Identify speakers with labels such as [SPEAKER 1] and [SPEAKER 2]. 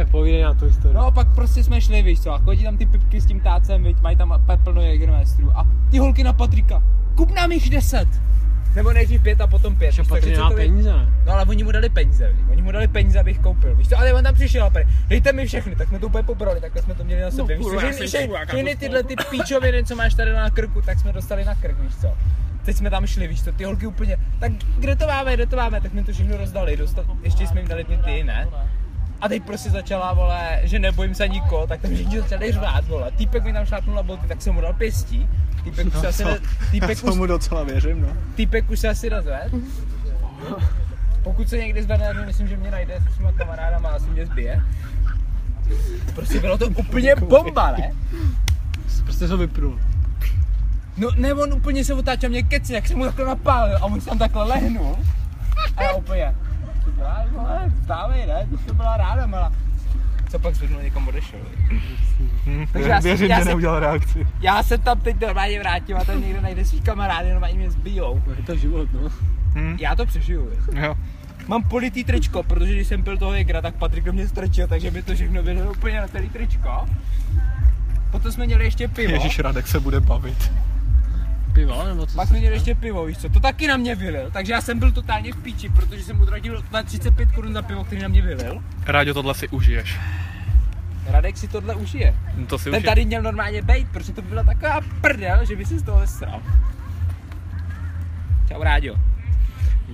[SPEAKER 1] Tak povídej na tu historii.
[SPEAKER 2] No a pak prostě jsme šli, víš co, a chodí tam ty pipky s tím tácem, viď, mají tam plno Jägermeisterů a ty holky na Patrika, kup nám jich deset. Nebo nejdřív pět a potom pět.
[SPEAKER 1] Že
[SPEAKER 2] víš
[SPEAKER 1] Patrik nemá
[SPEAKER 2] to je-
[SPEAKER 1] peníze?
[SPEAKER 2] No ale oni mu dali peníze, viď? oni mu dali peníze, abych koupil, víš co, ale on tam přišel a dejte mi všechny, tak jsme to úplně pobrali, takhle jsme to měli na sobě, víš co,
[SPEAKER 1] kurva, já
[SPEAKER 2] že, že, všechny
[SPEAKER 1] to
[SPEAKER 2] tyhle ty píčoviny, co máš tady na krku, tak jsme dostali na krk, víš co. Teď jsme tam šli, víš co, ty holky úplně, tak kde to máme, kde to máme, tak jsme to všechno rozdali, dostat, ještě jsme jim dali ty ty, ne? A teď prostě začala, vole, že nebojím se nikoho, tak tam všichni začali řvát, vole. Týpek mi tam šlápnul na boty, tak jsem mu dal pěstí. Týpek už se asi, ne, týpek
[SPEAKER 3] Já
[SPEAKER 2] už,
[SPEAKER 3] tomu docela věřím, no.
[SPEAKER 2] týpek už se asi rozved. Pokud se někdy zvedne, myslím, že mě najde s svýma kamarádama a asi mě zbije. Prostě bylo to úplně bomba, ne?
[SPEAKER 1] Prostě to vypnul.
[SPEAKER 2] No ne, on úplně se otáčel mě keci, jak jsem mu takhle napálil a on se tam takhle lehnul. A já úplně, vole, vstávej, ne, ty to byla ráda, mala. Co pak zvednul, někam odešel.
[SPEAKER 3] Hm,
[SPEAKER 2] Takže já
[SPEAKER 3] věřím,
[SPEAKER 2] já
[SPEAKER 3] že neudělal reakci.
[SPEAKER 2] Já se tam teď normálně vrátím a tam někde najde svý kamarády, normálně mě zbijou.
[SPEAKER 1] No, je to život, no.
[SPEAKER 3] Hm,
[SPEAKER 2] Já to přežiju, viď.
[SPEAKER 3] jo.
[SPEAKER 2] Mám politý tričko, protože když jsem pil toho Jegra, tak Patrik do mě strčil, takže mi to všechno bylo úplně na celý tričko. Potom jsme měli ještě pivo.
[SPEAKER 3] Ježíš Radek se bude bavit.
[SPEAKER 1] Pivo, nebo co?
[SPEAKER 2] Pak měli
[SPEAKER 1] říkal?
[SPEAKER 2] ještě pivo, víš co, to taky na mě vylil, takže já jsem byl totálně v píči, protože jsem utratil na 35 korun za pivo, který na mě vylil.
[SPEAKER 3] Rádio, tohle si užiješ.
[SPEAKER 2] Radek si tohle užije.
[SPEAKER 3] No To si
[SPEAKER 2] Ten tady měl normálně bejt, protože to byla taková prdel, že by si z toho sral. Čau Ráďo.